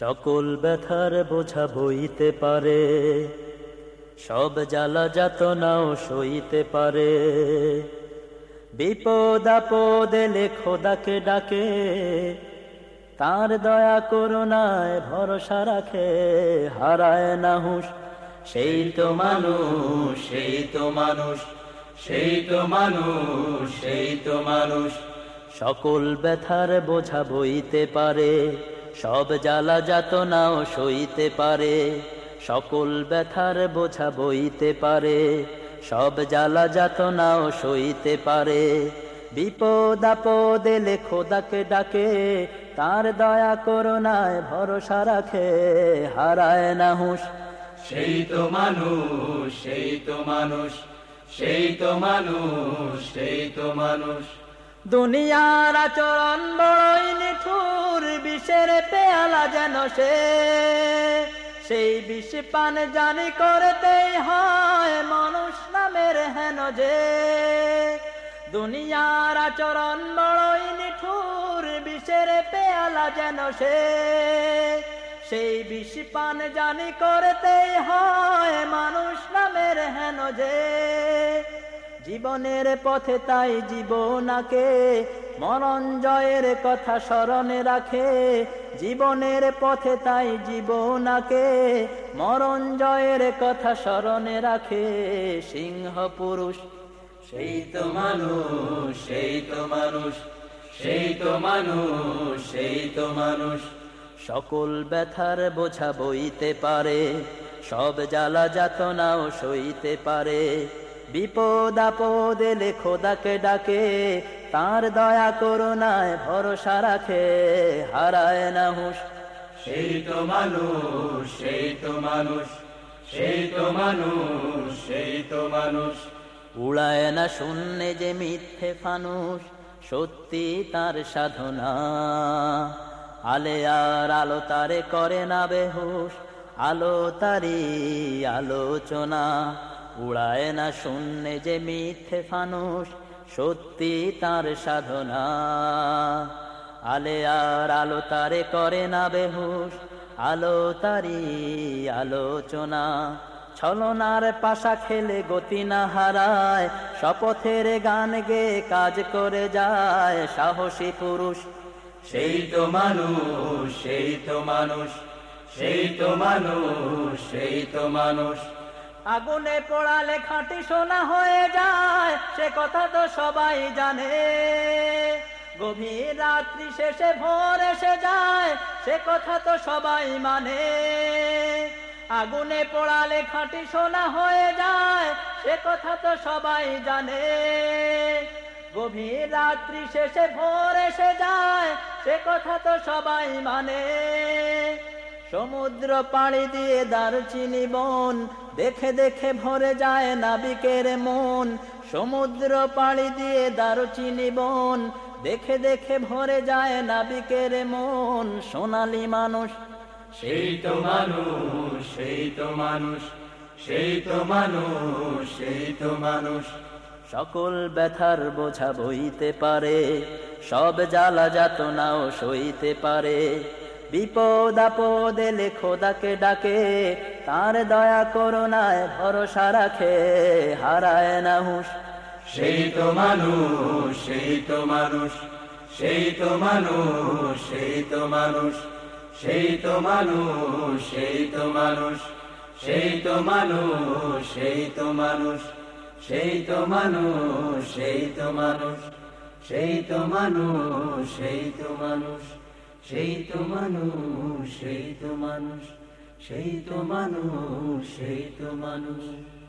সকল ব্যথার বোঝা বইতে পারে, সব জ্বালা নাও সইতে পারে। বিপদ আপদ এলে খোদাকে ডাকে, তার দয়া করুণায় ভরসা রাখে, হারায় না হুশ, সেই তো মানুষ, সেই তো মানুষ, সেই তো মানুষ, সেই তো মানুষ। সকল ব্যথার বোঝা বইতে পারে সব জ্বালা নাও সইতে পারে, সকল ব্যথার বোঝা বইতে পারে, সব জ্বালা নাও সইতে পারে। বিপদ আপদ এলে খোদাকে ডাকে, তার দয়া করোনায় ভরসা রাখে, হারায় না হুশ। সেই তো মানুষ, সেই তো মানুষ, সেই তো মানুষ, সেই তো মানুষ। দুনিয়ার আচরণ বড়ই নিঠুর, বিষের পেয়ালা যেন সে। সেই বিষ পান জানি করতেই হয় মানুষ নামের হেন যে। দুনিয়ার আচরণ বড়ই নিঠুর, বিষের পেয়ালা যেন সে। সেই বিষ পান জানি করতেই হয় জীবনের পথে তাই জীবনাকে মরণ জয়ের কথা স্মরণে রাখে। জীবনের পথে তাই জীবনাকে মরণ জয়ের কথা স্মরণে রাখে। সিংহ পুরুষ সেই তো মানুষ সেই তো মানুষ সেই তো মানুষ সেই তো মানুষ। সকল ব্যথার বোঝা বইতে পারে সব জ্বালা যাতনাও সইতে পারে। বিপদ আপদ এলে খোদাকে ডাকে তার দয়া করুণায় ভরসা রাখে হারায় না হুশ। সেই তো মানুষ সেই তো মানুষ সেই তো মানুষ সেই তো মানুষ। উড়ায় না শূন্যে যে মিথ্যে ফানুষ সত্যি তার সাধনা। আলে আর আলো তারে করে না বেহুশ আলো তারি আলোচনা। উড়ায় না শূন্যে যে মিথ্যে ফানুষ, সত্যি তার সাধনা। আলে আর আলো তারে করে না বেহুশ, আলো তারি আলোচনা। ছলনার পাশা খেলে গতি না হারায়, শপথের গান গে কাজ করে যায় সাহসী পুরুষ। সেই তো মানুষ, সেই তো মানুষ, সেই তো মানুষ, সেই তো মানুষ। আগুনে পোড়ালে খাঁটি সোনা হয়ে যায়, সে কথা তো সবাই জানে। গভীর রাত্রি শেষে ভোর এসে যায়, সে কথা তো সবাই মানে। আগুনে পোড়ালে খাঁটি সোনা হয়ে যায়, সে কথা তো সবাই জানে। গভীর রাত্রি শেষে ভোর এসে যায়, সে কথা তো সবাই মানে। সমুদ্র পাড়ি দিয়ে দারুচিনি বন, দেখে দেখে ভরে যায় নাবিকের মন। সমুদ্র পাড়ি দিয়ে দারুচিনি বন, দেখে দেখে ভরে যায় নাবিকের মন। সোনালি মানুষ, সেই তো মানুষ, সেই তো মানুষ, সেই তো মানুষ, সেই তো মানুষ। সকল ব্যথার বোঝা বইতে পারে, সব জ্বালা যাতনাও সইতে পারে। বিপদ আপদ এলে খোদাকে ডাকে তার দয়া করোনায় ভরসা রাখে হারায় না হুশ সেই তো মানুষ সেই তো মানুষ সেই তো মানুষ সেই তো মানুষ সেই তো মানুষ সেই তো মানুষ সেই তো মানুষ সেই তো মানুষ সেই তো মানুষ সেই তো মানুষ সেই তো মানুষ সেই তো মানুষ সেই তো মানুষ সেই তো মানুষ সেই তো মানুষ সেই তো মানুষ।